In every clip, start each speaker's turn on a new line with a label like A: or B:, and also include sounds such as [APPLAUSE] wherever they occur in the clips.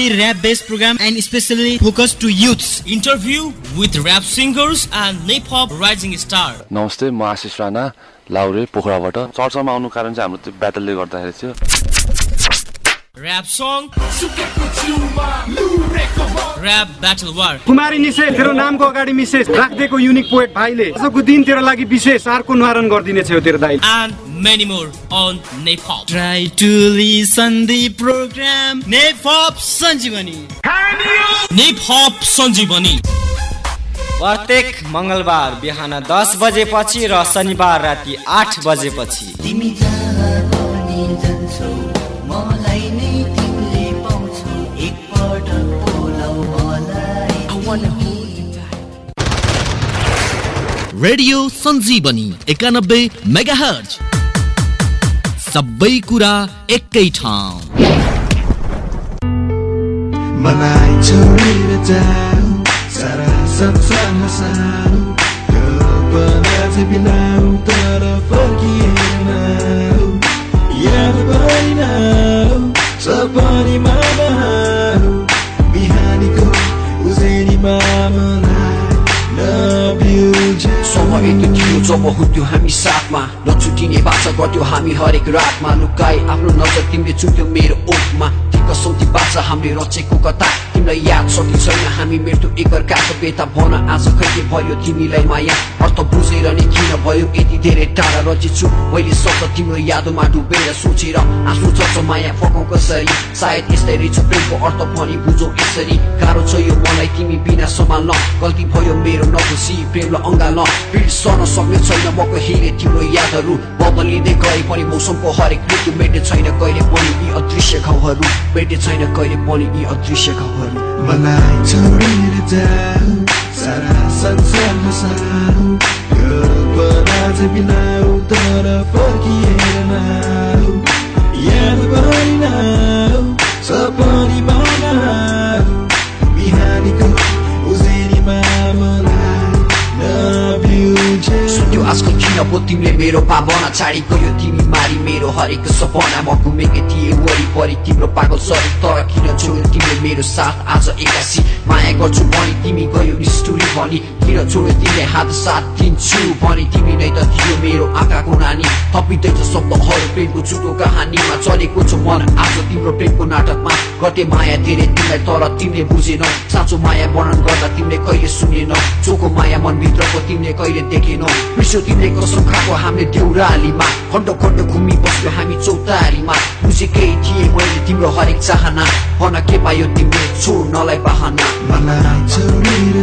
A: totally rap-based program and especially focused to youths.
B: Interview with rap singers and Nepop rising star.
C: नमस्ते म आशिष राणा लाउरे पोखराबाट चर्चामा आउनु कारण चाहिँ हाम्रो त्यो ब्याटलले गर्दाखेरि थियो
B: Rap song. Rap battle war.
D: कुमारी निशे तेरो नामको अगाडि मिसेस राखिदिएको युनिक पोएट भाइले आजको दिन तेरो लागि विशेष अर्को निवारण गरिदिनेछ यो तेरो दाइ
B: And many more on Nepop.
A: Try to listen the program Nepop Sanjivani.
B: Nepop Sanjivani.
E: प्रत्येक मङ्गलबार बिहान दस बजेपछि र शनिबार राति आठ बजेपछि
F: तिमी जहाँ पनि जान्छौ मलाई नै
G: रेडियो सञ्जीवनी एकानब्बे मेगा सबै कुरा एकै ठाउँ।
H: गर्थ्यो हामी हरेक रातमा लुकाए आफ्नो नजर तिमीले चुन्थ्यो मेरो ओठमा ती कसम ती बाचा हामीले रचेको कथा तिमीलाई याद छ कि छैन? हामी मृत्यु एकअर्काको बेता भन आज कहिले भयो तिमीलाई माया? अर्थ बुझेर नि किन भयो? यति धेरै टाढा रचिछु। मैले शब्द तिम्रो यादमा डुबेर सोचेर आफ्नो चर्च माया फकाउ कसरी सायद यस्तै रहेछ प्रेमको अर्थ पनि बुझौ यसरी। गाह्रो छ यो मलाई तिमी बिना सम्हाल्न। गल्ती भयो मेरो नखुसी प्रेमलाई अँगाल्न। बिर्सन सक्ने छैन म कहिले तिम्रो यादहरू। बदलिँदै गए पनि मौसमको हरेक ऋतु मेटे छैन। कहिले पनि यी अदृश्य घाउहरू। मेटे छैन। कहिले पनि यी अदृश्य घाउहरू।
I: मलाई छोडेर जाऊ सारा संसारमा सानो कल्पना चाहिँ बिनाउ तर फर्किएन याद भएन
H: तिमीले मेरो भावना छाडी गयो तिमी मारी मेरो हरेक सपना म घुमेकै थिएँ वरिपरि तिम्रो पागल सरी तर किन छोड्यो तिमीले मेरो साथ आज एक्कासी माया गर्छु भनी तिमी गयो निष्ठुरी भनी किन छोड्यो तिमीले हात साथ दिन्छु भनी तिमी नै त थियो मेरो आँखाको नानी थपिँदैछ शब्दहरू प्रेमको छुटो कहानीमा चलेको छ मन आज तिम्रो प्रेमको नाटकमा गते माया धेरै तिमीलाई तर तिमीले बुझेनौ साँचो माया वर्णन गर्दा तिमीले कहिले सुनेनौ चोको माया मनभित्रको तिमीले कहिले देखेनौ विश्व तिमीले कसम खाएको हामीले देउरालीमा खण्ड खण्ड घुमी बस्यो हामी चौतारीमा बुझेकै थिएँ मैले तिम्रो हरेक चाहना भन के पायो तिमीले छोड्नलाई बहाना
I: मलाई छोडेर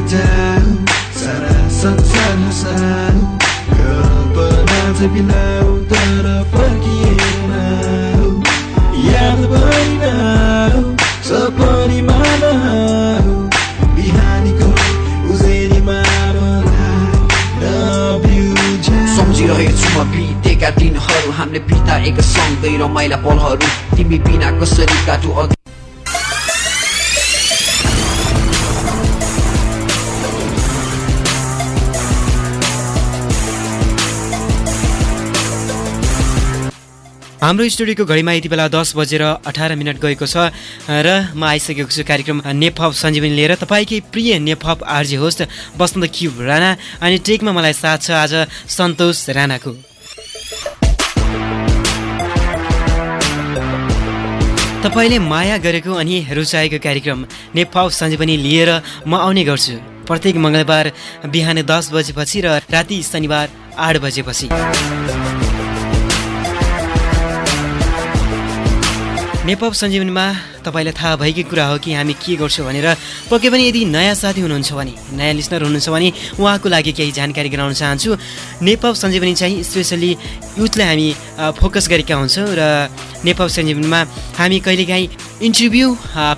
I: याद भएन सपनीमा नहाऊ
H: बितेका दिनहरू हामीले बिताएका सँगै रमाइला पलहरू। तिमी बिना कसरी काटु अघि
J: हाम्रो स्टुडियोको घडीमा यति बेला दस बजेर अठार मिनट गएको छ र म आइसकेको छु कार्यक्रम नेपप सञ्जीवनी लिएर। तपाईँकै प्रिय नेपप RJ host Basanta cube Rana अनि टेकमा मलाई साथ छ आज सन्तोष राणाको। तपाईँले माया गरेको अनि रुचाएको कार्यक्रम नेपप सञ्जीवनी लिएर म आउने गर्छु। प्रत्येक मङ्गलबार बिहान दस बजेपछि र राति शनिबार आठ बजेपछि। नेपप सञ्जीवनीमा तपाईँलाई थाहा भएकै कुरा हो कि हामी के गर्छौँ भनेर पक्कै पनि यदि नयाँ साथी हुनुहुन्छ भने नयाँ लिसनर हुनुहुन्छ भने उहाँको लागि केही जानकारी गराउन चाहन्छु। नेपप सञ्जीवनी चाहिँ स्पेसली युथलाई हामी फोकस गरेका हुन्छौँ र नेपप सञ्जीवनीमा हामी कहिलेकाहीँ इन्टरभ्यू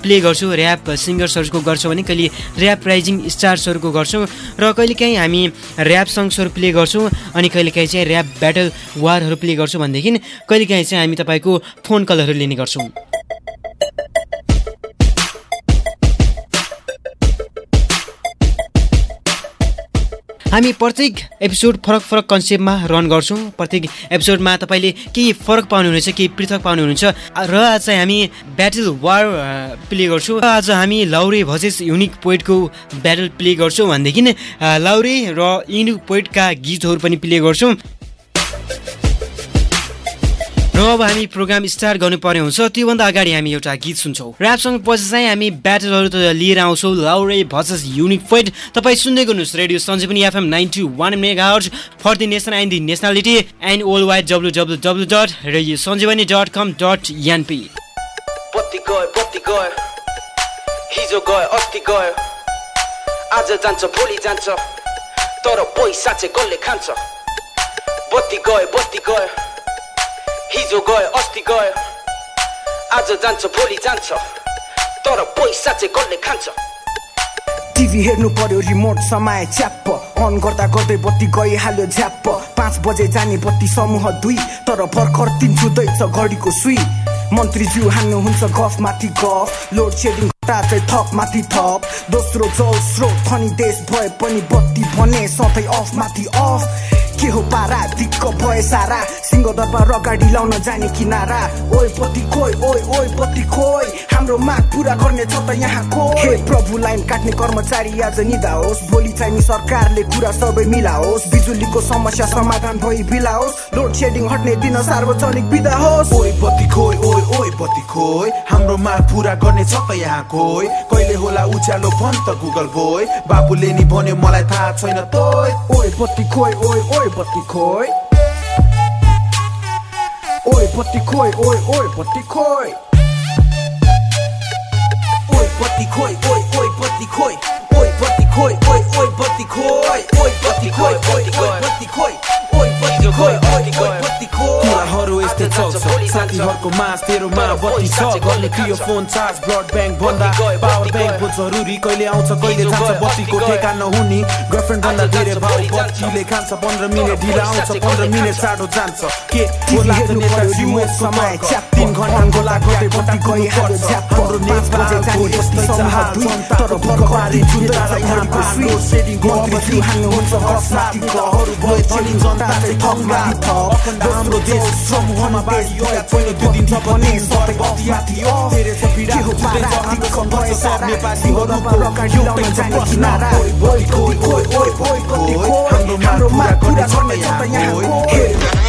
J: प्ले गर्छौँ ऱ्याप सिङ्गर्सहरूको गर्छौँ भने कहिले ऱ्याप राइजिङ स्टार्सहरूको गर्छौँ र कहिलेकाहीँ हामी ऱ्याप सङ्ग्सहरू प्ले गर्छौँ अनि कहिलेकाहीँ चाहिँ ऱ्याप ब्याटल वारहरू प्ले गर्छौँ भनेदेखि कहिलेकाहीँ चाहिँ हामी तपाईँको फोन कलहरू लिने गर्छौँ। हामी प्रत्येक एपिसोड फरक फरक कन्सेप्टमा रन गर्छौँ। प्रत्येक एपिसोडमा तपाईँले केही फरक पाउनुहुनेछ केही पृथक पाउनुहुन्छ। र आज चाहिँ हामी ब्याटल वार प्ले गर्छौँ। र आज हामी लाउरे भजेस युनिक पोइटको ब्याटल प्ले गर्छौँ भनेदेखि लाउरे र युनिक पोइटका गीतहरू पनि प्ले गर्छौँ। अब हामी प्रोग्राम स्टार्ट गर्नु पर्ने हुन्छ। त्योभन्दा अगाडि हामी एउटा गीत सुन्छौँ। ऱ्यापसँग पछि चाहिँ हामी ब्याटलहरू त लिएर आउँछौँ। लाउरे भर्सेस युनिक फाइट तपाईँ सुन्दै गर्नुहोस् radio Sanjivani FM ninety one mega hertz for the nation and the nationality and all wide W W W dot radio Sanjivani
K: dot com dot NP हिजो अस्ति आज तर पैसा चाहिँ कसले खान्छ? बत्ती गयो बत्ती गयो। हिजो गयो अस्ति गयो आज जान्छ भोलि जान्छ तर पैसा चाहिँ कसले खान्छ
L: टिभी हेर्नु पर्यो रिमोट समाए च्याप्प अन गर्दा गर्दै बत्ती गइहाल्यो झ्याप्प पाँच बजे जाने बत्ती समूह दुई तर भर्खर तिन छुँदैछ घडीको सुई मन्त्रीज्यू हान्नुहुन्छ गफ माथि गफ लोड सेडिङ चाहिँ थप माथि थप दोस्रो जल स्रोत खनि देश भए पनि बत्ती भने सधैँ अफ माथि अफ के हो पारा? दिक्क भए सारा। सिंहदरबार अगाडि लाउन जाने किनारा। ओइ बत्ती खोइ ओइ ओइ बत्ती खोइ। हाम्रो माग पुरा गर्ने छ त यहाँ हे प्रभु लाइन काट्ने कर्मचारी आज निदा होस् भोलि चाहिँ नि सरकारले कुरा सबै मिलाओस्। बिजुलीको समस्या समाधान भई बिलाओस्। लोड सेडिङ हट्ने दिन सार्वजनिक बिदा होस्।
M: ओइ बत्ती खोइ ओइ ओइ बत्ती खोइ। हाम्रो माग पुरा गर्ने छ त यहाँ कोही कहिले होला उज्यालो भन त गुगल बोय बाबुले नि भन्यो मलाई थाहा छैन तोय
L: ओइ बत्ती खोइ ओइ ओइ बत्ती खोइ। ओइ बत्ती खोइ ओइ ओइ बत्ती खोइ।
M: butty koi, oi, oi, butty koi, oi, butty koi, oi, oi, butty koi, oi, butty koi, oi, butty koi, oi, butty koi, oi, butty koi. बत्ती खोइ कुराहरू यस्तै चल्छ साथीहरूको मास तेरोमा बत्ती छ गर्ने थियो फोन चार्ज ब्लड ब्याङ्क भन्दा पावर ब्याङ्क पो जरुरी कहिले आउँछ कहिले जान्छ बत्तीको ठेका नहुने गर्लफ्रेन्ड भन्दा धेरै भाउ बत्तीले खान्छ पन्ध्र मिनट ढिला आउँछ पन्ध्र मिनट चाँडो जान्छ के समय तिन घन्टा गोला गर्दै बत्ती गइहाल्यो झ्याप हाम्रो नेपालको यस्तै चाहत तर भर्खर सेडिङ मन्त्री जनता चाहिँ थप हाम्रो देश समूहमा बाढियो पहिलो दुई दिन छ भने सबै बत्ती थियो धेरै छ पीडा हो पारा दिनको भए सारा नेपालीहरू अगाडि लाउन जाने किनारा ओइ ओइ ओइ ओइ ओइ ओइ हाम्रो माग पुरा गर्ने छ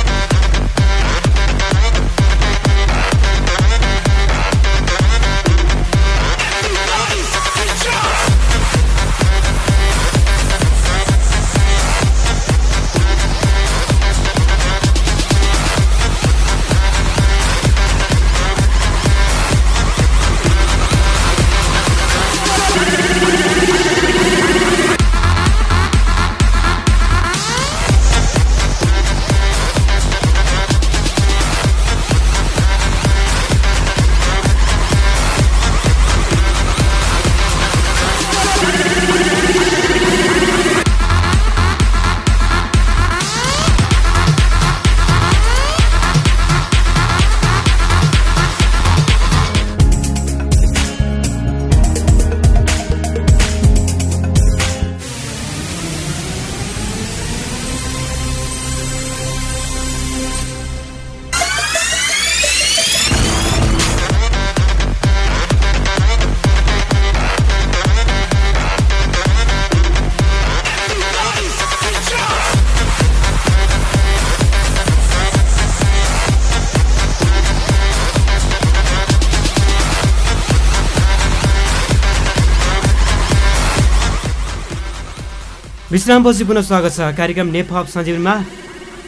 J: विश्रामपछि पुनः स्वागत छ। कार्यक्रम नेपहप सञ्जीवनमा।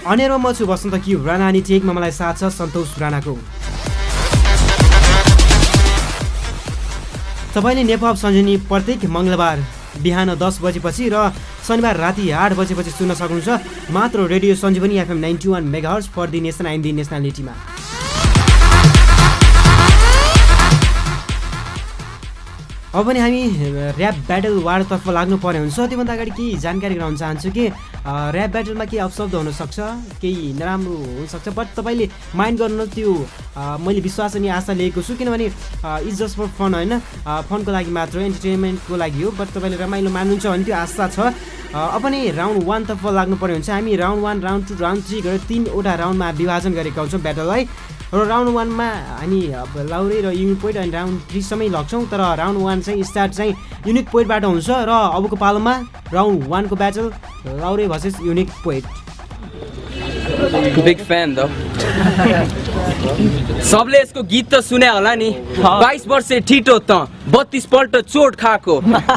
J: अनेरमा म छु वसन्त कि राणा अनि टेकमा मलाई साथ छ सन्तोष राणाको। तपाईँले नेपहप सञ्जीवनी प्रत्येक मङ्गलबार बिहान दस बजेपछि र शनिबार राति आठ बजेपछि सुन्न सक्नुहुन्छ। मात्र radio Sanjivani FM ninety one megahertz for the nation and the नेसनालिटीमा। अब पनि हामी ऱ्याप ब्याटल वारतर्फ लाग्नु पर्ने हुन्छ। त्योभन्दा अगाडि केही जानकारी गराउन चाहन्छु कि ऱ्याप ब्याटलमा केही अपशब्द हुनसक्छ केही नराम्रो हुनसक्छ बट तपाईँले माइन्ड गर्नु त्यो मैले विश्वास अनि आशा लिएको छु। किनभने इज जस्ट फर फन होइन? फनको लागि मात्र इन्टरटेनमेन्टको लागि हो। बट तपाईँले रमाइलो मान्नुहुन्छ भने त्यो आशा छ। अब पनि राउन्ड वानतर्फ लाग्नु भने चाहिँ हामी round one round two round three गरेर तिनवटा राउन्डमा विभाजन गरेका हुन्छौँ ब्याटललाई र राउन्ड वानमा हामी अब लाउरे र युनिक पोइन्ट अनि राउन्ड थ्रीसम्मै लग्छौँ तर राउन्ड वान चाहिँ स्टार्ट चाहिँ युनिक पोइन्टबाट हुन्छ र अबको पालोमा राउन्ड वानको battle Laure versus unique point.
K: Big fan the सबले यसको गीत त सुने होला नि। बाइस वर्ष ठिटो त बत्तिस पल्ट चोट खाएको।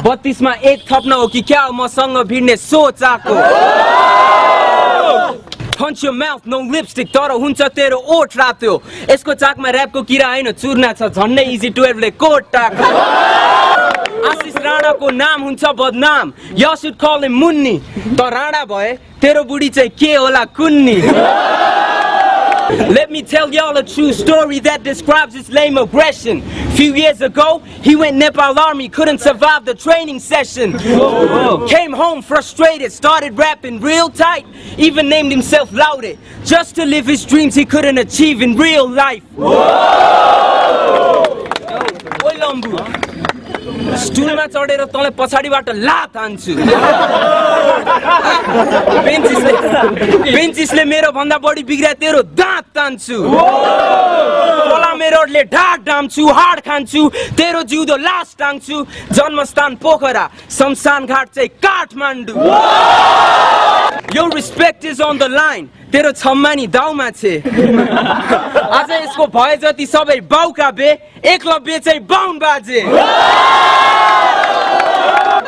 K: बत्तिसमा एक थप्न हो कि क्या? हो मसँग भिड्ने सोच आएको Punch your mouth, no lipstick, तर हुन्छ तेरो ओठ रातो यसको चाकमा ऱ्यापको किरा होइन चुर्ना छ झन्डै इजी टुवेल्भले कोट टाको आशिष राणाको नाम हुन्छ बदनाम या सुड कल मुन्नी त राणा भए तेरो बुढी चाहिँ के होला कुन्नी Let me tell y'all a true story that describes his lame aggression. Few years ago, he went Nepal army, couldn't survive the training session. Came home frustrated, started rapping real tight, even named himself Laude, just to live his dreams he couldn't achieve in real life. Oi, Lambu. स्टुलमा चढेर तँलाई पछाडिबाट लात हान्छु। बेन्चिसले बेन्चिसले मेरो भन्दा बढी बिग्रिया तेरो दाँत तान्छु। खोला मेरोडले ढाक डाम्छु हाड खान्छु तेरो जिउँदो लास टाङ्छु जन्मस्थान पोखरा शमशान घाट चाहिँ काठमाडौँ। यो respect is on the line तेरो छम्मानी दाउमा छे। आज यसको भए जति सबै बाउका बे एकलव्य चाहिँ बाहुन बाजे।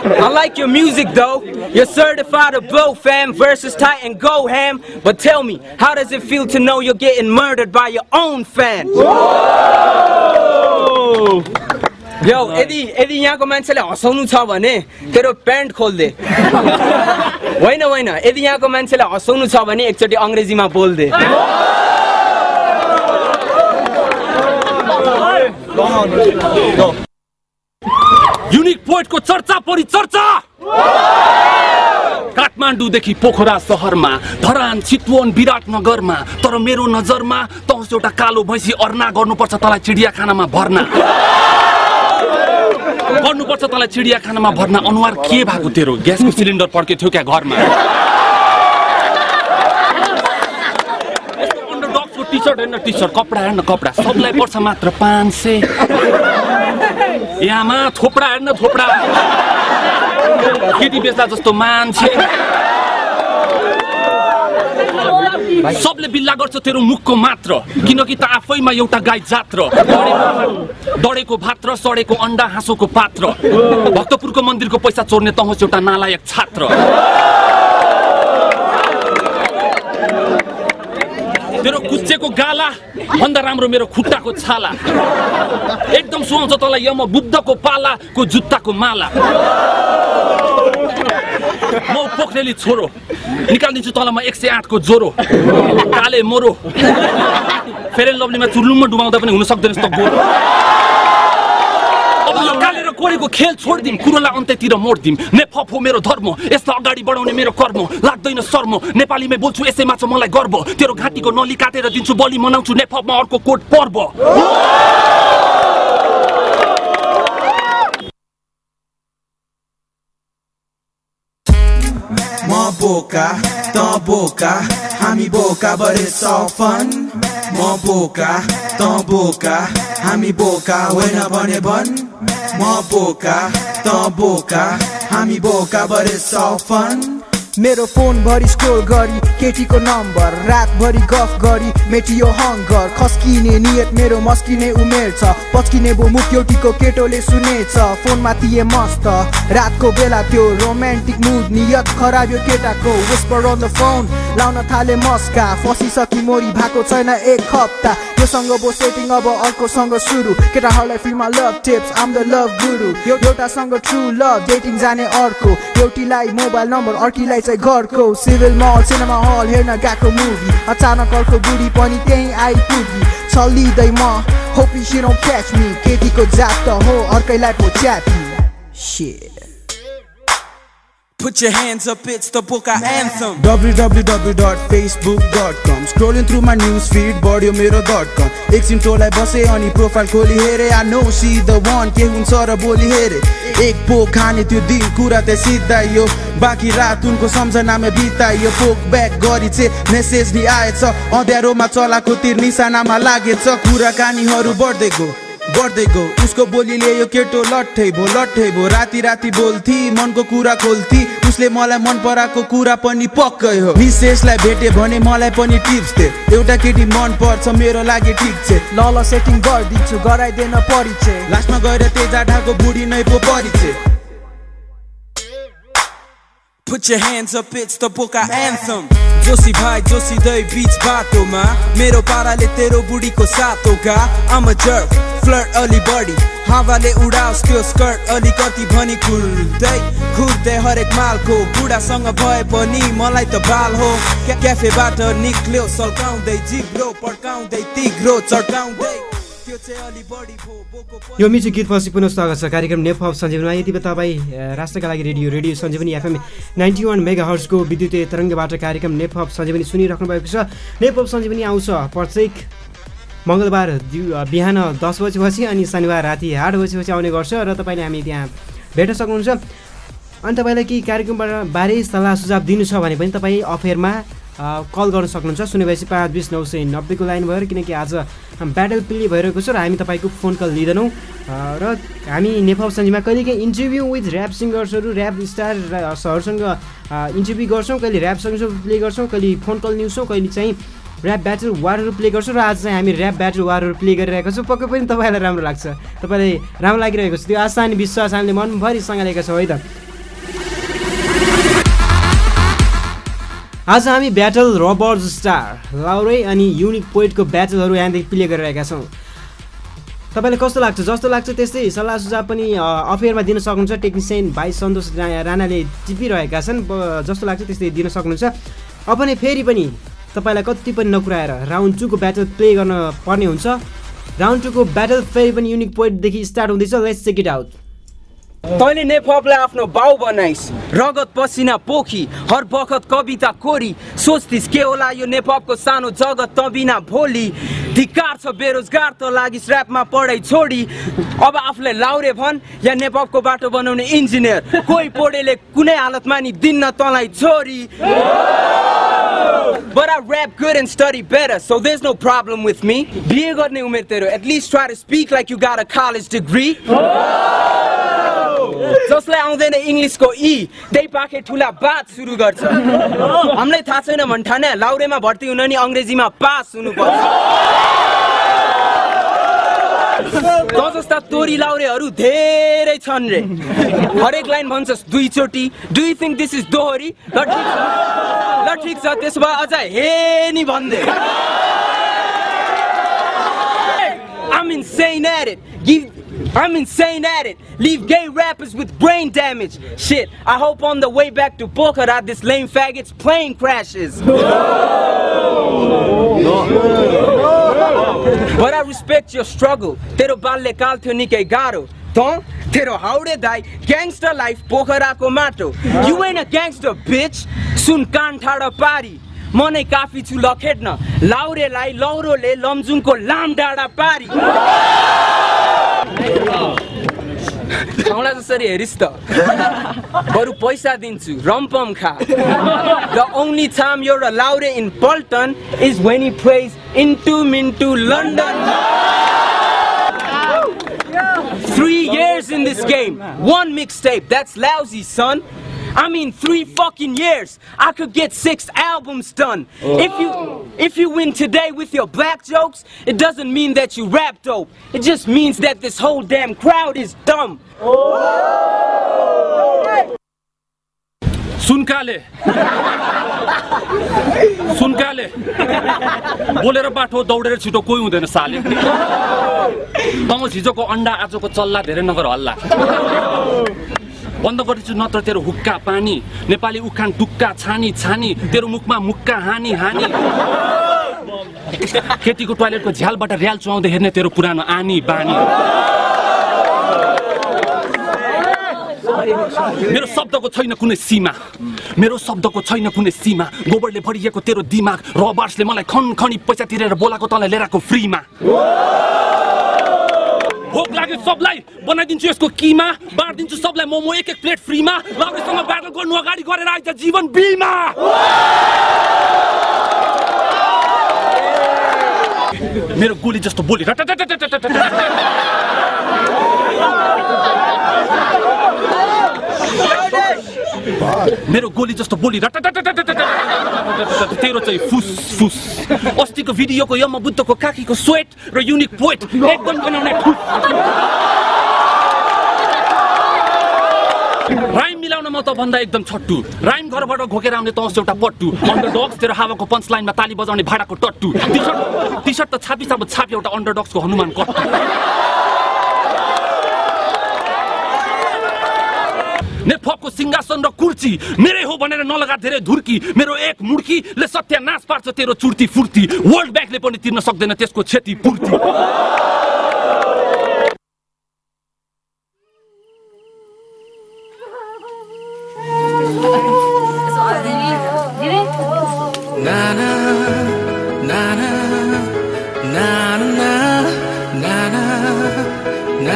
K: I like your music though. You're certified to blow, fam. Versus tight and go ham. But tell me, how does it feel to know you're getting murdered by your own fans? यो यदि यदि यहाँको मान्छेले हँसाउनु छ भने तेरो pant खोलिदे होइन होइन यदि यहाँको मान्छेले हँसाउनु छ भने एकचोटि अङ्ग्रेजीमा बोलिदे
N: Unique पोइन्टको चर्चा परिचर्चा काठमाडौँदेखि पोखरा सहरमा धरान चितवन विराटनगरमा तर मेरो नजरमा त एउटा कालो भैँसी अर्ना गर्नुपर्छ तँलाई चिडियाखानामा भर्ना। गर्नुपर्छ तँलाई चिडियाखानामा भर्ना। अनुहार के भएको तेरो? ग्यासको सिलिन्डर पड्के थियो क्या घरमा? टी सर्ट हेर्न टी सर्ट कपडा हेर्न कपडा। सबलाई पर्छ मात्र पाँच सय। यहाँमा थोपडा हेर्न थोपडा केटी बेच्दा जस्तो मान्छे सबले बिल्ला गर्छ तेरो मुखको मात्र किनकि त आफैमा एउटा गाई जात्र डढेको भात र सडेको अन्डा हाँसोको पात्र भक्तपुरको मन्दिरको पैसा चोर्ने त होस् एउटा नालायक छात्र तेरो कुच्चेको गाला भन्दा राम्रो मेरो खुट्टाको छाला। एकदम सुहाउँछ तँलाई यम बुद्धको पालाको जुत्ताको माला। म पोखरेली छोरो। निकालिदिन्छु तँलाई म एक सय आठको ज्वरो। काले मोरो। फेरि लभलीमा चुर्लुममा डुबाउँदा पनि हुन सक्दैन गोरो। यो कोरेको खेल छोडिदिउँ कुरोलाई अन्त्यतिर मोडिदिउँ नेफप हो मेरो धर्म यसलाई अगाडि बढाउने मेरो कर्म। लाग्दैन शर्म। नेपालीमै बोल्छु यसैमा छ मलाई गर्व। तेरो घाँटीको नली काटेर दिन्छु बलि मनाउँछु। नेफपमा अर्को कोट पर्व।
O: बोका त बोका हामी बोका बरे सफन। म बोका त बोका हामी बोका होइन भने भन् One boca, the boca, I'm boca, but it's all fun.
P: मेरो फोन भरि स्क्रोल गरी केटीको नम्बर रातभरि गफ गरी मेटियो हङ्गर खस्किने नियत मेरो मस्किने उमेर छ पच्किने बो मुख एउटीको केटोले सुनेछ फोनमा थिए मस्त रातको बेला त्यो रोमान्टिक मुड नियत खराब यो केटाको विस्पर अन द फोन लाउन थाले मस्का फसिसकी मोरी भएको छैन एक हप्ता योसँग बो सेटिङ अब अर्कोसँग सुरु केटाहरूलाई फ्रीमा love tips I'm the love guru एउटासँग true love dating जाने अर्को एउटीलाई मोबाइल नम्बर अर्कीलाई चाहिँ घरको सिभिल मल सिनेमा हल हेर्न गएको मुभी अचानक अर्को बुढी पनि त्यहीँ आइपुगी चल्लिँदै म होपी सिरो क्याच मी केटीको जात त हो अर्कैलाई पो च्यापी Shit.
I: Put your hands up, it's the Boca anthem.
O: www.facebook.com Scrolling through my news feed बढ्यो मेरो डट कम एकछिन टोलाई बसे अनि प्रोफाइल खोली हेरे I know see the one के हुन्छ र बोली हेरे एक पोक खाने त्यो दिन कुरा त सिद्धाइयो बाँकी रात उनको सम्झनामा बिताइयो पोक ब्याक गरी चाहिँ मेसेज नि आएछ अँध्यारोमा चलाएको तिर निशानामा लागेछ कुराकानीहरू बढ्दै गयो बढ्दै गयो उसको बोलीले यो केटो लट्ठै भो लट्ठै भो राति राति बोल्थी मनको कुरा खोल्थी। उसले मलाई मन पराएको कुरा पनि पक्कै हो। मिसेसलाई भेटे भने मलाई पनि टिप्स दे। एउटा केटी मन पर्छ मेरो लागि ठिक छ।
P: ल ल सेटिङ गरिदिन्छु गराइदिएन परिचय।
O: लास्टमा गएर तेजा ढाको बुढी नै पो परिचय।
I: Put your hands up, it's the Boca anthem. Joshi भाइ जोशी दै बीच बाटोमा। मेरो पाराले तेरो बुढीको साथ होगा I'm flirt अलि बढी हावाले उडाओस् त्यो स्कर्ट अलिकति भनी खुल्दै खुल्दै हरेक मालको बुढासँग भए पनि मलाई त बाल हो क्या- क्याफेबाट निक्ल्यो सल्काउँदै जिब्रो पड्काउँदै तिग्रो चड्काउँदै
J: यो मिठो गीतपछि पुनः स्वागत छ कार्यक्रम नेप अफ सञ्जीवनमा यति बेला तपाईँ राष्ट्रका लागि radio radio Sanjivani FM ninety one mega हर्सको विद्युतीय तरङ्गबाट कार्यक्रम नेप अफ सञ्जीवनी सुनिराख्नु भएको छ नेप अफ सञ्जीवनी आउँछ प्रत्येक मङ्गलबार बिहान दस बजेपछि अनि शनिबार राति आठ बजेपछि आउने गर्छ र तपाईँले हामी त्यहाँ भेट्न सक्नुहुन्छ। अनि तपाईँलाई केही कार्यक्रमबाट बारे सल्लाह सुझाव दिनु छ भने पनि तपाईँ अफेयरमा कल गर्न सक्नुहुन्छ। शून्य पाँच बिस नौ सय नब्बेको लाइन भएर किनकि आज ब्याटल प्ले भइरहेको छ र हामी तपाईँको फोन कल लिँदैनौँ। र हामी नेपाल सन्जीमा कहिलेकाहीँ इन्टरभ्यू विथ ऱ्याप सिङ्गर्सहरू ऱ्याप स्टारहरूसँग इन्टरभ्यू गर्छौँ कहिले ऱ्याप सङ्गसँग प्ले गर्छौँ कहिले फोन कल न्युजछौँ कहिले चाहिँ ऱ्याप ब्याटल वारहरू प्ले गर्छौँ र आज चाहिँ हामी ऱ्याप ब्याटल वारहरू प्ले गरिरहेको छौँ। पक्कै पनि तपाईँलाई राम्रो लाग्छ। तपाईँलाई राम्रो लागिरहेको छ। त्यो आशा अनि विश्वास हामीले मनभरिसँग लिएका छौँ है त? आज हामी ब्याटल रबर्स स्टार लाउरे अनि युनिक पोइन्टको ब्याटलहरू यहाँदेखि प्ले गरिरहेका छौँ। तपाईँलाई कस्तो लाग्छ? जस्तो लाग्छ त्यस्तै सल्लाह सुझाव पनि अफेयरमा दिन सक्नुहुन्छ। टेक्निसियन भाइ सन्तोष राणाले टिपिरहेका छन्। जस्तो लाग्छ त्यस्तै दिन सक्नुहुन्छ। अब नै फेरि पनि तपाईँलाई कति पनि नकुराएर राउन्ड टूको ब्याटल प्ले गर्न पर्ने हुन्छ। राउन्ड टूको ब्याटल फेरि पनि युनिक पोइन्टदेखि स्टार्ट हुँदैछ। लेट्स चेक इट आउट
K: तैँले नेपलाई आफ्नो बाउ बनाइस् रगत पसिना पोखी हर बखत कविता कोरी सोच्थिस् के होला यो नेपको सानो जगत त बिना भोलि? धिक्कार छ बेरोजगार त लागि ऱ्यापमा पढाइ छोडी अब आफूलाई लाउरे भन् या नेपको बाटो बनाउने इन्जिनियर कोही पोडेले कुनै हालतमा नि दिन्न तँलाई छोरी But I rap good and study better, so there's no problem with me. बिहे गर्ने उमेर तेरो, at least try to speak like you got a college degree. जसलाई आउँदैन इङ्ग्लिसको इ त्यही पाखे ठुला बात सुरु गर्छ। हामीलाई थाहा छैन भन्ठाने लाउरेमा भर्ती हुन नि अङ्ग्रेजीमा पास हुनुपर्छ जस्ता तोरी लाउरेहरू धेरै छन् रे। हरेक लाइन भन्छस् दुईचोटि do you think this is dohori? ल ठिक छ। ल ठिक छ त्यसो भए अझ हे नि भन्दे। I'm insane at it. Give, I'm insane at it. Leave gay rappers with brain damage. Shit, I hope on the way back to Boca this lame faggot's plane crashes. But I respect your struggle. तेरो बाल्यकाल थियो निकै गाह्रो त तेरो हाउडे दाई gangster life पोखराको माटो U N a gangster बिच सुन कान ठाडो पारी म नै काफी छु लखेट्न। लाउरेलाई लौरोले लमजुङको लाम डाँडा पारी। जसरी हेरिस् त। बरु पैसा दिन्छु रम्पम खा। द ओन्ली टाइम एउटा Laure in Paltan is when he plays into Mintu London Three years in this game, one mixtape, that's lousy, son. I mean, three fucking years. I could get six albums done. If you if you win today with your black jokes, it doesn't mean that you rap dope. It just means that this whole damn crowd is dumb.
N: सुनकाले सुनकाले बोलेर बाठो दौडेर छिटो कोही हुँदैन साले तँ हिजोको अन्डा आजको चल्ला धेरै नगर हल्ला बन्द गरेछु नत्र तेरो हुक्का पानी। नेपाली उखान टुक्का छानी छानी तेरो मुखमा मुक्का हानी हानी। केटीको टोयलेटको झ्यालबाट र्याल चुहाउँदै हेर्ने तेरो पुरानो आनी बानी। मेरो शब्दको छैन कुनै सीमा। मेरो शब्दको छैन कुनै सीमा। गोबरले भरिएको तेरो दिमाग रबार्सले मलाई खन खनी पैसा तिरेर बोलाएको तँलाई लिएर फ्रीमा। भोक लाग्यो सबलाई। बनाइदिन्छु यसको किमा बाँडिदिन्छु सबलाई। मोमो एक एक प्लेट फ्रीमा। लगेसँग ब्याटल गर्नु अगाडि गरेर आइज जीवन बिमा। मेरो गोली जस्तो बोली। [LAUGHS] मेरो गोली जस्तो बोली तेरो चाहिँ फुस फुस अस्तिको भिडियोको यम बुद्धको काकीको स्वेट र युनिक पोइट एकदम बनाउने राइम मिलाउन म त भन्दा एकदम छट्टु राइम घरबाट घोकेर आउने त एउटा पट्टु अन्डर डग्स तेरो हावाको पञ्च लाइनमा ताली बजाउने भाडाको टट्टु टी सर्ट त छापी छाप एउटा अन्डर डग्सको हनुमान कट्टु नेफको सिंहासन र कुर्ची। मेरै हो भनेर नलगा धेरै धुर्की मेरो एक मुड्कीले सत्यानाश पार्छ तेरो चुर्ती फुर्ती। वर्ल्ड ब्याङ्कले पनि तिर्न सक्दैन त्यसको क्षति पूर्ति।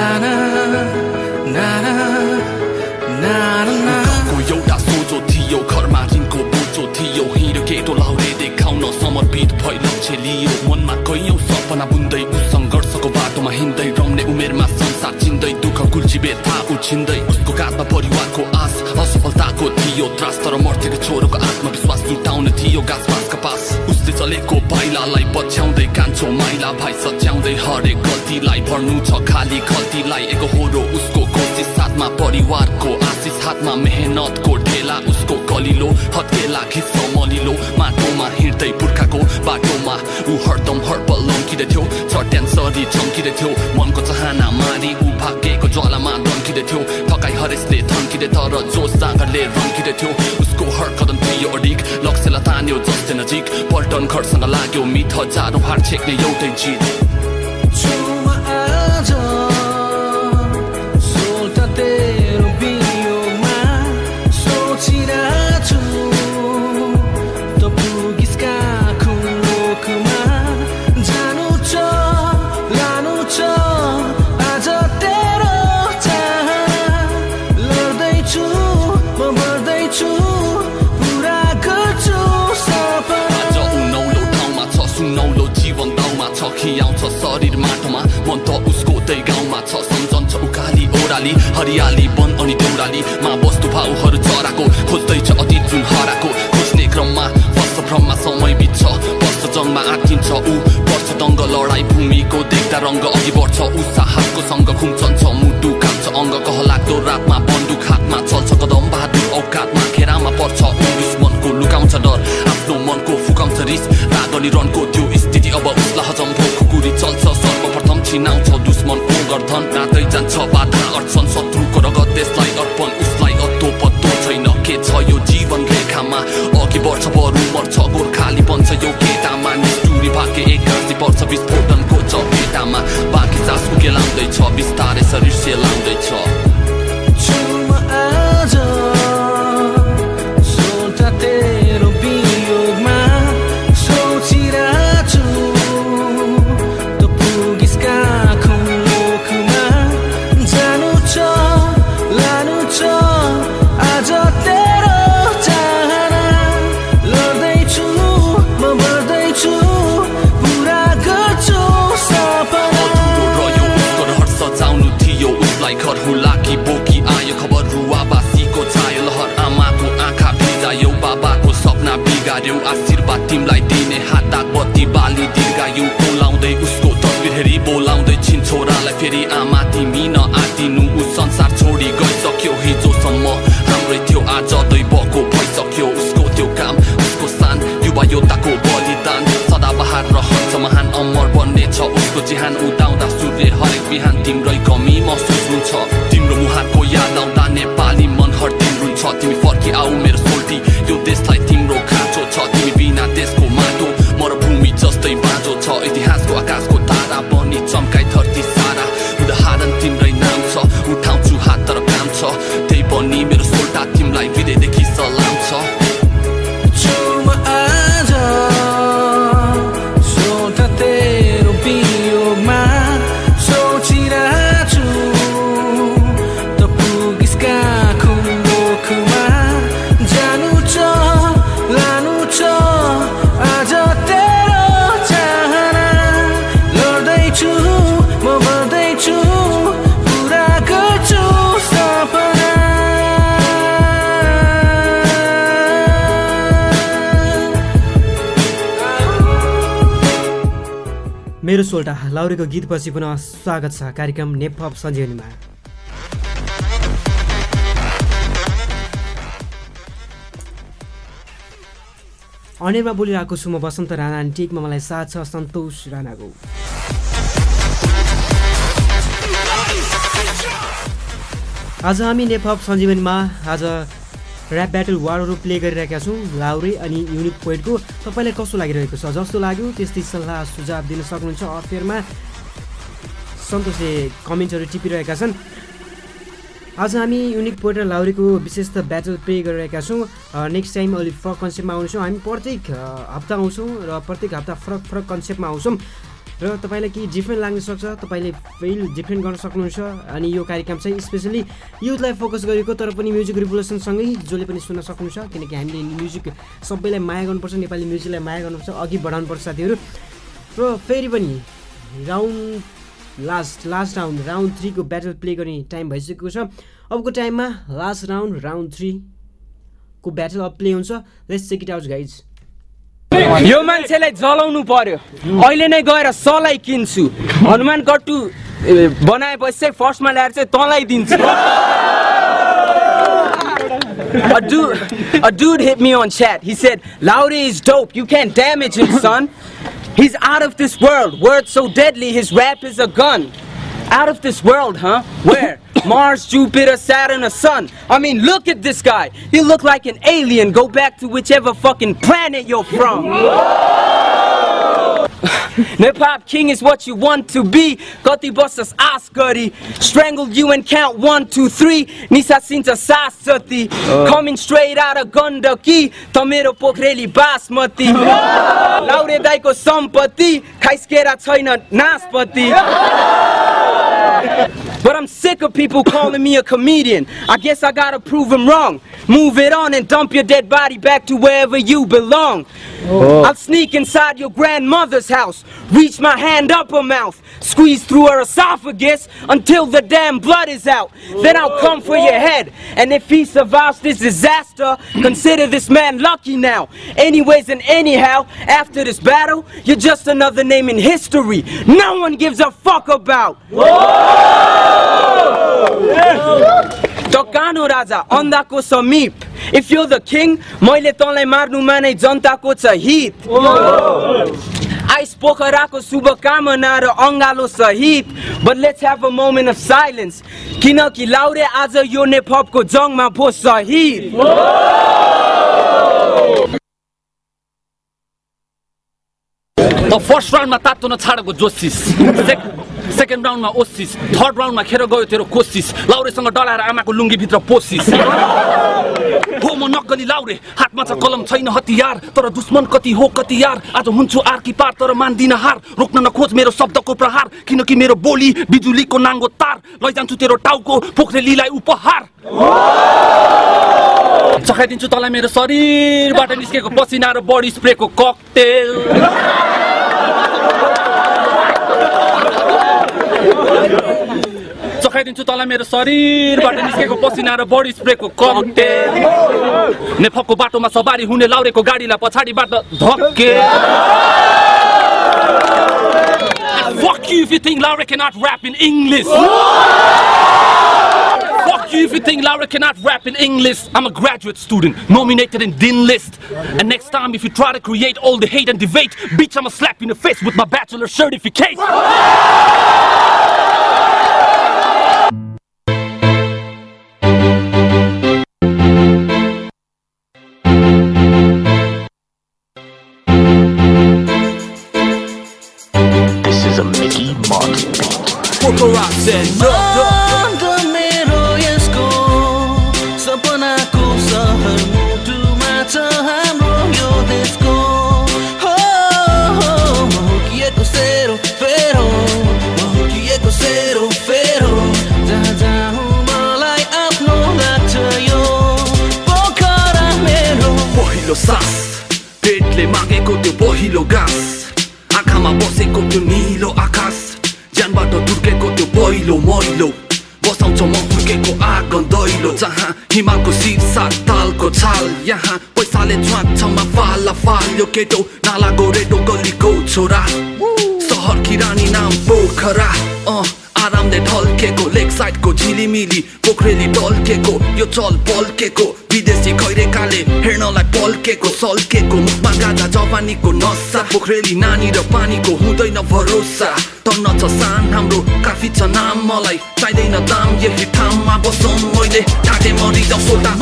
Q: घरको लक्ष्य लियो मनमा कैयौँ सपना बुन्दै ऊ सङ्घर्षको बाटोमा हिँड्दै रम्ने उमेरमा संसार चिन्दै दुःख गुल्ची बेथा उछिन्दै उसको काँधमा परिवारको आश असफलताको थियो त्रास तर मर्थेको छोरोको आत्मविश्वास जुटाउने थियो गाँस बाँसका पास उसले चलेको पाइलालाई पछ्याउँदै कान्छो माइला भाइ सच्याउँदै हरेक गल्तीलाई भर्नु छ खाली खल्तीलाई एक होरो उसको कोसिस साथमा परिवारको आशिष हातमा मेहनतको ढेला उसको कलिलो हत्केला खिच्छ मलिलो माटोमा हिँड्दै पुर्खाको बाटोमा ऊ हरदम हर्पल लम्किँदै थियो चट्यान सरी चम्किँदै थियो मनको चाहना मारी ऊ भाग्यको ज्वालामा धम्किँदै थियो थकाइ हरेसले थन्किँदै तर जोस जाँगरले रम्किँदै थियो उसको हर कदम थियो अडिक लक्ष्यलाई तान्यो जस्तै नजिक पल्टन घरसँग लाग्यो मित हजारौँ हार छेक्ने एउटै जित दाउमा छ खियाउँछ शरीर माटोमा मन त उसको त्यही गाउँमा छ। सम्झन्छ उकाली ओह्राली हरियाली वन अनि देउराली। मा वस्तु भाउहरू चराको खोज्दैछ अतीत जुन हराको खोज्ने क्रममा वर्ष भ्रममा समय बित्छ। वर्ष जङ्गमा आँटिन्छ ऊ वर्ष दङ्ग लडाई भूमिको देख्दा रङ्ग अघि बढ्छ। ऊ साहसको सँग खुम्चन्छ मुटु काप्छ अङ्ग कहलाग्दो रातमा बन्दुक हातमा चल्छ कदम बहादुर औकातमा खेरामा पर्छ। ऊ दुश्मनको लुकाउँछ डर आफ्नो मनको फुकाउँछ रिस। रागनी रनको त्यो स्थिति अब उसलाई हजम भो खुकुरी चल्छ सर्वप्रथम छिनाउँछ दुश्मनको गर्धन रातै जान्छ बाधा अड्छन् शत्रुको रगत त्यसलाई अर्पण उसलाई अत्तो पत्तो छैन के छ यो जीवन रेखामा अघि बढ्छ बरु मर्छ गोर्खाली बन्छ यो केटामा निष्ठुरी भाग्य
I: सोल्टा
J: लाउरेको गीतपछि पुनः स्वागत छ कार्यक्रम नेपप सञ्जीवनीमा अनेरमा बोलिरहेको छु म बसन्त राणा टेकमा मलाई साथ छ सन्तोष राणाको। आज हामी नेपप सञ्जीवनीमा आज ऱ्याप ब्याटल वारहरू प्ले गरिरहेका छौँ। लाउरे अनि युनिक पोइन्टको तपाईँलाई कस्तो लागिरहेको छ? जस्तो लाग्यो त्यस्तै सल्लाह सुझाव दिन सक्नुहुन्छ अफेयरमा। सन्तोषले कमेन्ट्सहरू टिपिरहेका छन्। आज हामी युनिक पोइन्ट र लाउरेको विशेष त ब्याटल प्ले गरिरहेका छौँ। नेक्स्ट टाइम अलिक फरक कन्सेप्टमा आउँछौँ हामी प्रत्येक हप्ता आउँछौँ र प्रत्येक हप्ता फरक फरक कन्सेप्टमा आउँछौँ। र तपाईँलाई केही डिफ्रेन्ट लाग्न सक्छ तपाईँले फिल डिफ्रेन्ट गर्न सक्नुहुन्छ अनि यो कार्यक्रम चाहिँ स्पेसली युथलाई फोकस गरेको तर पनि म्युजिक रिभोल्युसनसँगै जसले पनि सुन्न सक्नुहुन्छ किनकि हामीले म्युजिक सबैलाई माया गर्नुपर्छ नेपाली म्युजिकलाई माया गर्नुपर्छ अघि बढाउनुपर्छ साथीहरू। र फेरि पनि round last last round round थ्रीको battle play गर्ने टाइम भइसकेको छ। अबको टाइममा लास्ट राउन्ड राउन्ड थ्रीको ब्याटल अब प्ले हुन्छ। Let's check it out guys
K: यो मान्छेलाई जलाउनु पर्यो अहिले नै गएर सलाई किन्छु हनुमान कट्टु बनाएपछि चाहिँ फर्स्टमा ल्याएर चाहिँ तँलाई दिन्छु A dude, a dude hit me on chat. He said, Lauri is dope. You can't damage him, son. He's out of this world. Words so deadly, his rap is a gun. Out of this world, huh? Where? Mars, Jupiter, Saturn, or Sun. I mean, look at this guy. You look like an alien. Go back to whichever fucking planet you're from. Hip [LAUGHS] hop king is what you want to be. Kati bosses askari. Strangled you and count one, two, three. Nisa sinta sasati. Coming straight out of Gandaki. Tomero pokreli basmati. [LAUGHS] Laure daiko sampati. Kaiskera chaina naspati. [LAUGHS] But I'm sick of people calling me a comedian. I guess I gotta prove them wrong. Move it on and dump your dead body back to wherever you belong. Oh. I'll sneak inside your grandmother's house, reach my hand up her mouth, squeeze through her esophagus until the damn blood is out. Then I'll come for your head. And if he survives this disaster, consider this man lucky now. Anyways and anyhow, after this battle, you're just another name in history. No one gives a fuck about. Tokano Raja, अन्धाको Samip. If you're the king, मैले तँलाई मार्नुमा नै जनताको छ हित ice पोखराको शुभकामना र अङ्गालो सहित But let's have a moment of silence. किनकि लाउरे आज यो नेपको जङमा भो सहिद
N: त फर्स्ट राउन्डमा तातो नछाडेको जोसिस सेकेन्ड राउन्डमा ओसिस थर्ड राउन्डमा खेर गयो तेरो कोसिस लाउरेसँग डलाएर आमाको लुङ्गीभित्र पोसिस हो म नक्कली लाउरे हातमा छ कलम छैन हतियार तर दुश्मन कति हो कति यार आज हुन्छु आर कि पार तर मान्दिन हार रोक्न नखोज मेरो शब्दको प्रहार किनकि मेरो बोली बिजुलीको नाङ्गो तार लैजान्छु तेरो टाउको पोखरेलीलाई उपहार चखाइदिन्छु तँलाई मेरो शरीरबाट निस्केको पसिना र बडी स्प्रेको ककटेल चखाइदिन्छु तँलाई मेरो शरीरबाट निस्केको पसिना र बडी स्प्रेको ककटेल नेफको बाटोमा सवारी हुने लाउरेको गाडीलाई पछाडिबाट धक्के Fuck you if you think Laura cannot rap in English. Fuck you if you think Laura cannot rap in English. I'm a graduate student, nominated in Din List. And next time, if you try to create all the hate and debate, bitch, I'ma slap you in the face with my bachelor certificate.
Q: यहाँ पैसाले च्वाँच्छमा फाला फाल यो केटो नाला गोरेटो गलीको छोरा सहर सहरकी रानी नाम पोखरा। अँ आरामले ढल्केको लेक साइडको झिलिमिली पोखरेली ढल्केको यो चल पल्केको विदेशी खैरेकाले हेर्नलाई पल्केको सल्केको मुखमा गाजा जवानीको नसा। पोखरेली नानी र पानीको हुँदैन भरोसा। टन्न छ सान हाम्रो काफी छ नाम मलाई चाहिँदैन दाम यही ठाउँमा बसौँ मैले। ढाके मरिद सोटा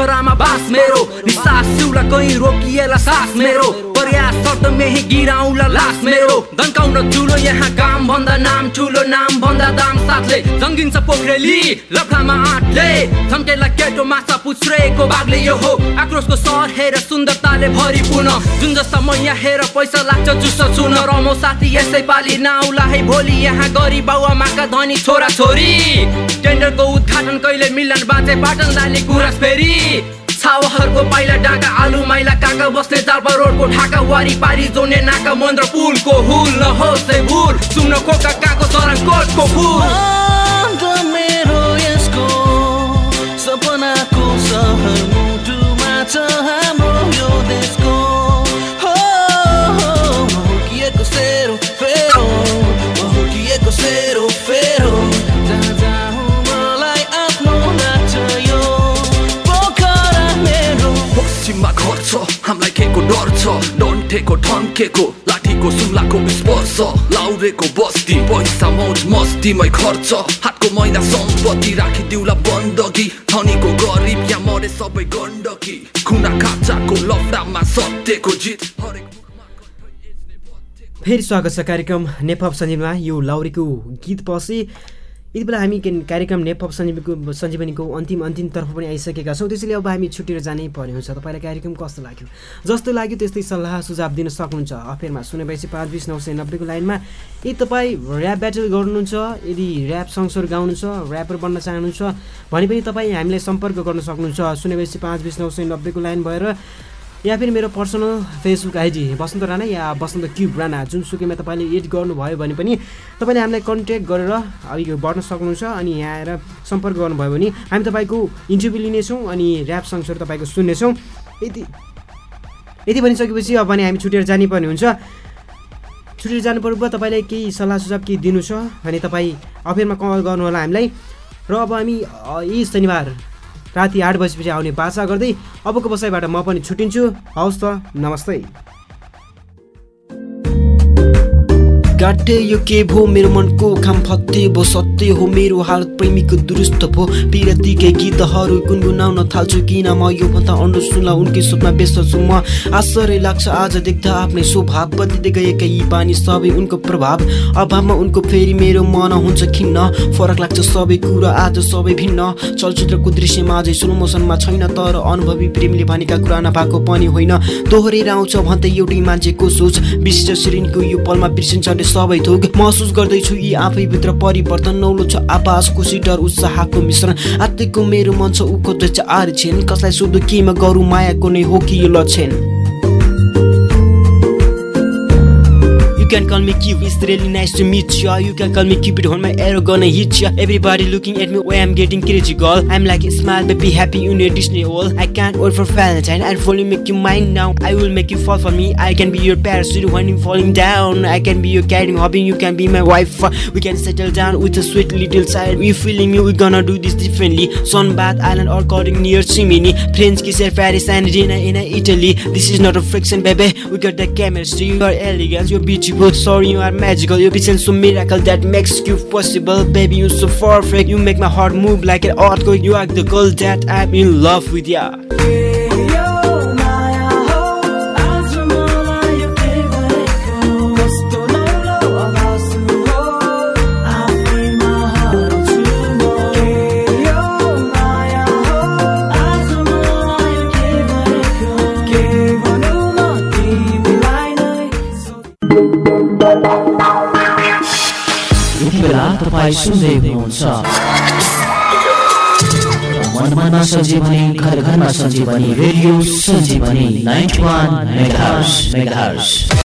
Q: programa
F: ba मेरो।
I: निसास सिउला कहीँ रोकिएला सास मेरो। प्रयास शब्द मेही गिराउला लास मेरो। दन्काउन ठुलो यहाँ काम भन्दा नाम ठुलो नाम भन्दा दाम साथले जङ्गिन्छ पोखरेली लफडामा आँटले थम्केला केटो माछा पुछ्रेको बागले यो हो। आक्रोशको सहर हेर सुन्दरताले भरिपूर्ण जुन जस्ता म यहाँ हेर पैसा लाग्छ जुस चुन रमो साथी यसै पालि नाउला है भोलि। यहाँ गरी बाउआमाका धनी छोरा छोरी। टेन्डरको उद्घाटन कहिले मिलन बाजे पाटन लाली गुराँस फेरि। छावाहरूको पाइला डाका आलु माइला काका बस्ने जाल्पा रोडको ढाका वारी पारी जोने नाका मन्त्र पुलको हुल नहोस् भुल सुन्न खोका काको सरङ कोटको फुल।
F: मेरो यसको सपनाको सहर मुटुमा छ हाम्रो यो देशको
Q: पश्चिममा घर छ हामीलाई केको डर छ डन्ठेको ठन्केको लाठीको सुम्लाको स्पर्श लाउरेको बस्ती पैसा मौज मस्तीमै खर्च हातको मैला सम्पत्ति राखिदिउला बन्दगी धनीको गरिब यहाँ मरे सबै गण्डकी खुना खाचाको लफडामा सत्यको जित हरेक
R: फेरि स्वागत छ कार्यक्रम नेपप सञ्जीवनीमा यो लाउरीको गीत पछि यति बेला हामी के- कार्यक्रम नेपप सञ्जीवनीको सञ्जीवनीको अन्तिम अन्तिम तर्फ पनि आइसकेका छौँ। त्यसैले अब हामी छुट्टिएर जानै पर्ने हुन्छ। तपाईँलाई कार्यक्रम कस्तो लाग्यो? जस्तो लाग्यो त्यस्तै सल्लाह सुझाव दिन सक्नुहुन्छ। अफेरमा शून्य बयासी पाँच बिस नौ सय नब्बेको लाइनमा यदि तपाईँ ऱ्याप ब्याटल गर्नुहुन्छ यदि ऱ्याप सङ्गसहरू गाउनुहुन्छ ऱ्यापर बन्न चाहनुहुन्छ भने पनि तपाईँ हामीलाई सम्पर्क गर्न सक्नुहुन्छ। शून्य बयासी पाँच बिस नौ सय नब्बेको लाइन भएर या फेरि मेरो personal Facebook ID Basanta Rana या बसन्त क्युब राणा जुनसुकैमा तपाईँले एड गर्नुभयो भने पनि तपाईँले हामीलाई कन्ट्याक्ट गरेर अघि बढ्न सक्नुहुन्छ अनि यहाँ आएर सम्पर्क गर्नुभयो भने हामी तपाईँको इन्टरभ्यू लिनेछौँ अनि ऱ्याप सङ्ग्सहरू तपाईँको सुन्नेछौँ। यति यति भनिसकेपछि अब भने हामी छुटेर जानुपर्ने हुन्छ। छुटेर जानु पूर्व तपाईँलाई केही सल्लाह सुझाव केही दिनु छ भने तपाईँ अफेरमा कल गर्नु होला हामीलाई। र अब हामी यही शनिबार राति आठ बजीपछि आउने बाचा गर्दै अबको बसाइबाट म पनि छुट्टिन्छु हवस् त नमस्ते।
J: गाटे यो के भो मेरो मनको खाम फत्ते भो सत्य हो मेरो हालत प्रेमीको दुरुस्त भो। पिरतीकै गीतहरू गुनगुनाउन थाल्छु किन म यो भन्दा अन्डो सुनला उनकै स्वप्न व्यस्त छु म? आश्चर्य लाग्छ आज देख्दा आफ्नै स्वभाव बदलिँदै गएका यी बानी सबै उनको प्रभाव। अभावमा उनको फेरि मेरो मन हुन्छ खिन्न। फरक लाग्छ सबै कुरा आज सबै भिन्न। चलचित्रको दृश्यमा अझै स्लो मोसनमा छैन तर अनुभवी प्रेमीले भनेका कुरा नभएको पनि होइन। दोहोरेर आउँछ भन्दै एउटै मान्छेको सोच। विशिष्ट श्रेणीको यो पलमा बिर्सिन्छ सबै थोक महसुस गर्दैछु यी आफैभित्र परिवर्तन नौलो छ आवाज खुसी डर उत्साहको मिश्रण। आत्तिको मेरो मन छ ऊ खोज्दैछ आर्छेन। कसलाई सोध्नु केमा गरौँ मायाको नै हो कि यो लक्षण? Can call me Cube, it's really nice to meet ya You can call me Cupid, hold my arrow gonna hit ya Everybody looking at me, why I'm getting crazy girl I'm like, smile baby, happy in your Disney world I can't wait for Valentine, I'll fully make you mine now I will make you fall for me, I can be your parachute when you're falling down I can be your guiding hobby, you can be my wife We can settle down with a sweet little child You feeling me, we gonna do this differently Sunbath Island or calling near Simini French kiss at Paris and Rina in Italy This is not a friction baby, we got the chemistry You are elegant, you're beautiful, sorry you are magical. You be so miracle that makes you possible. Baby you so perfect, you make my heart move like an earthquake. You are the girl that I'm in love with ya
B: तपाईँ सुन्दै हुनुहुन्छ। घर घरमा Sanjivani radio Sanjivani ninety one megahertz megahertz.